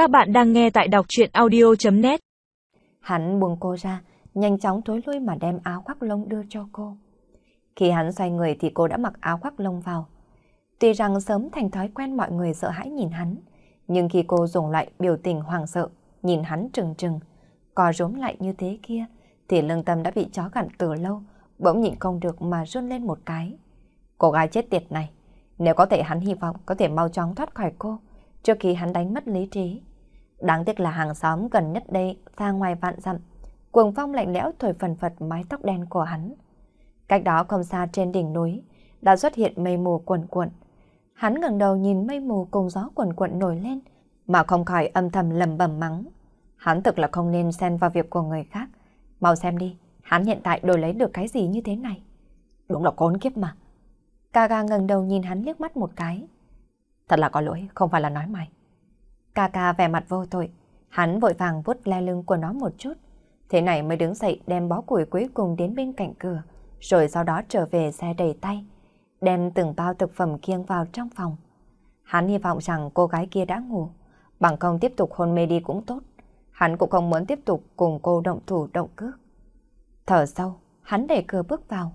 Các bạn đang nghe tại đọc chuyện audio.net Hắn buông cô ra, nhanh chóng thối lui mà đem áo khoác lông đưa cho cô. Khi hắn xoay người thì cô đã mặc áo khoác lông vào. Tuy rằng sớm thành thói quen mọi người sợ hãi nhìn hắn, nhưng khi cô dùng lại biểu tình hoàng sợ, nhìn hắn trừng trừng, co rúm lại như thế kia, thì lương tâm đã bị chó gặn từ lâu, bỗng nhịn không được mà run lên một cái. Cô gái chết tiệt này, nếu có thể hắn hy vọng có thể mau chóng thoát khỏi cô, trước khi hắn đánh mất lý trí. Đáng tiếc là hàng xóm gần nhất đây xa ngoài vạn dặm, cuồng phong lạnh lẽo thổi phần phật mái tóc đen của hắn. Cách đó không xa trên đỉnh núi, đã xuất hiện mây mù cuồn cuộn. Hắn ngẩng đầu nhìn mây mù cùng gió cuồn cuộn nổi lên, mà không khỏi âm thầm lầm bầm mắng. Hắn thực là không nên xen vào việc của người khác. Mau xem đi, hắn hiện tại đổi lấy được cái gì như thế này. Đúng là cốn kiếp mà. Kaga ngẩng đầu nhìn hắn liếc mắt một cái. Thật là có lỗi, không phải là nói mày. Ca ca vẻ mặt vô tội, hắn vội vàng vuốt le lưng của nó một chút. Thế này mới đứng dậy đem bó củi cuối cùng đến bên cạnh cửa, rồi sau đó trở về xe đầy tay, đem từng bao thực phẩm kiêng vào trong phòng. Hắn hy vọng rằng cô gái kia đã ngủ, bằng không tiếp tục hôn mê đi cũng tốt. Hắn cũng không muốn tiếp tục cùng cô động thủ động cước. Thở sâu, hắn đẩy cửa bước vào,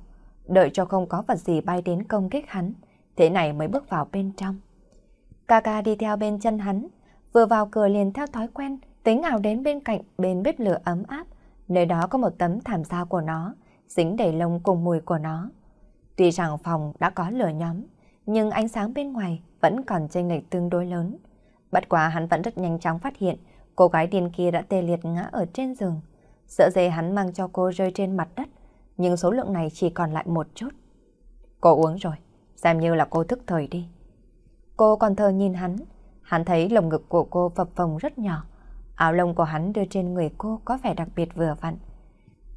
đợi cho không có vật gì bay đến công kích hắn, thế này mới bước vào bên trong. Kaka đi theo bên chân hắn, vừa vào cửa liền theo thói quen, tính ảo đến bên cạnh bên bếp lửa ấm áp, nơi đó có một tấm thảm da của nó, dính đầy lông cùng mùi của nó. Tuy rằng phòng đã có lửa nhóm, nhưng ánh sáng bên ngoài vẫn còn chênh lệch tương đối lớn. Bất quá hắn vẫn rất nhanh chóng phát hiện cô gái điên kia đã tê liệt ngã ở trên giường. Sợ dây hắn mang cho cô rơi trên mặt đất, nhưng số lượng này chỉ còn lại một chút. Cô uống rồi, xem như là cô thức thời đi. Cô còn thờ nhìn hắn, hắn thấy lồng ngực của cô phập phồng rất nhỏ. Áo lông của hắn đưa trên người cô có vẻ đặc biệt vừa vặn.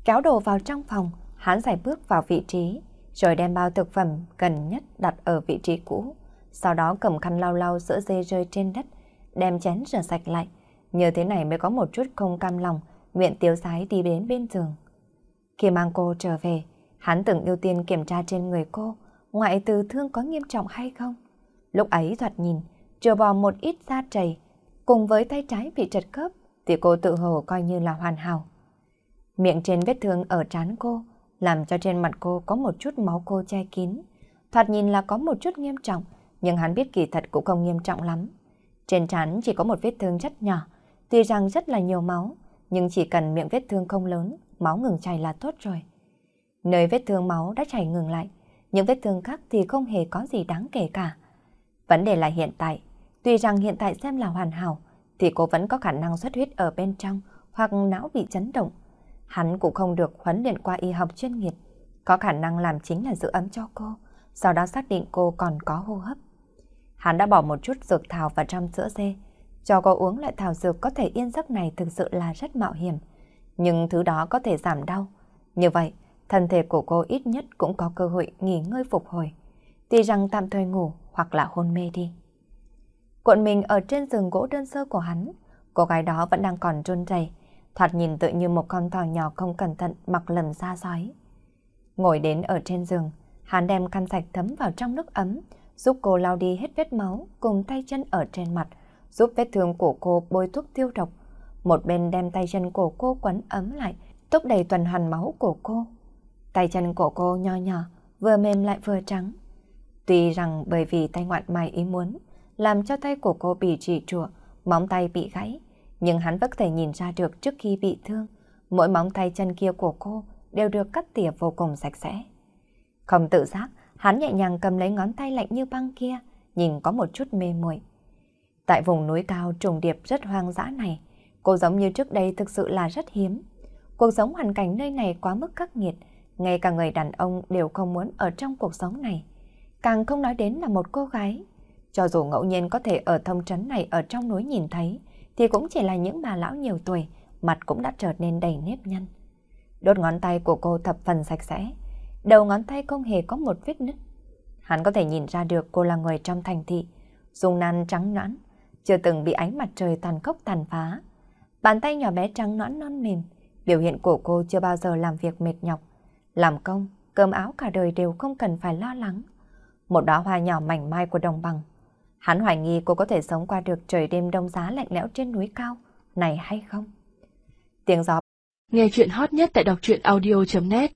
Kéo đồ vào trong phòng, hắn giải bước vào vị trí, rồi đem bao thực phẩm gần nhất đặt ở vị trí cũ. Sau đó cầm khăn lau lau sữa dê rơi trên đất, đem chén rửa sạch lại. Như thế này mới có một chút không cam lòng, nguyện tiêu sái đi đến bên giường. Khi mang cô trở về, hắn từng ưu tiên kiểm tra trên người cô, ngoại từ thương có nghiêm trọng hay không. Lúc ấy thoạt nhìn, trừ bỏ một ít da chảy cùng với tay trái bị trật khớp, thì cô tự hồ coi như là hoàn hảo. Miệng trên vết thương ở trán cô, làm cho trên mặt cô có một chút máu cô che kín. Thoạt nhìn là có một chút nghiêm trọng, nhưng hắn biết kỳ thật cũng không nghiêm trọng lắm. Trên trán chỉ có một vết thương rất nhỏ, tuy rằng rất là nhiều máu, nhưng chỉ cần miệng vết thương không lớn, máu ngừng chảy là tốt rồi. Nơi vết thương máu đã chảy ngừng lại, những vết thương khác thì không hề có gì đáng kể cả. Vấn đề là hiện tại, tuy rằng hiện tại xem là hoàn hảo, thì cô vẫn có khả năng xuất huyết ở bên trong hoặc não bị chấn động. Hắn cũng không được huấn luyện qua y học chuyên nghiệp, có khả năng làm chính là giữ ấm cho cô, sau đó xác định cô còn có hô hấp. Hắn đã bỏ một chút dược thảo vào trong sữa dê, cho cô uống loại thảo dược có thể yên giấc này thực sự là rất mạo hiểm, nhưng thứ đó có thể giảm đau. Như vậy, thân thể của cô ít nhất cũng có cơ hội nghỉ ngơi phục hồi. Tuy rằng tạm thời ngủ hoặc là hôn mê đi. Cuộn mình ở trên giường gỗ đơn sơ của hắn, cô gái đó vẫn đang còn run rẩy, thoạt nhìn tự như một con thỏ nhỏ không cẩn thận mặc lầm ra sói. Ngồi đến ở trên giường, hắn đem khăn sạch thấm vào trong nước ấm, giúp cô lau đi hết vết máu cùng tay chân ở trên mặt, giúp vết thương của cô bôi thuốc tiêu độc. Một bên đem tay chân của cô quấn ấm lại, thúc đẩy tuần hoàn máu của cô. Tay chân của cô nho nhỏ, vừa mềm lại vừa trắng. Tuy rằng bởi vì tay ngoạn mày ý muốn, làm cho tay của cô bị trì trụa, móng tay bị gãy, nhưng hắn vẫn thể nhìn ra được trước khi bị thương, mỗi móng tay chân kia của cô đều được cắt tỉa vô cùng sạch sẽ. Không tự giác, hắn nhẹ nhàng cầm lấy ngón tay lạnh như băng kia, nhìn có một chút mê muội. Tại vùng núi cao trùng điệp rất hoang dã này, cô giống như trước đây thực sự là rất hiếm. Cuộc sống hoàn cảnh nơi này quá mức khắc nghiệt, ngay cả người đàn ông đều không muốn ở trong cuộc sống này. Càng không nói đến là một cô gái. Cho dù ngẫu nhiên có thể ở thông trấn này ở trong núi nhìn thấy, thì cũng chỉ là những bà lão nhiều tuổi, mặt cũng đã trở nên đầy nếp nhăn. Đốt ngón tay của cô thập phần sạch sẽ, đầu ngón tay không hề có một vết nứt. Hắn có thể nhìn ra được cô là người trong thành thị, dung nan trắng nõn, chưa từng bị ánh mặt trời tàn khốc tàn phá. Bàn tay nhỏ bé trắng nõn non mềm, biểu hiện của cô chưa bao giờ làm việc mệt nhọc. Làm công, cơm áo cả đời đều không cần phải lo lắng. Một đóa hoa nhỏ mảnh mai của đồng bằng. Hắn hoài nghi cô có thể sống qua được trời đêm đông giá lạnh lẽo trên núi cao, này hay không. Tiếng gió Nghe chuyện hot nhất tại đọc truyện audio.net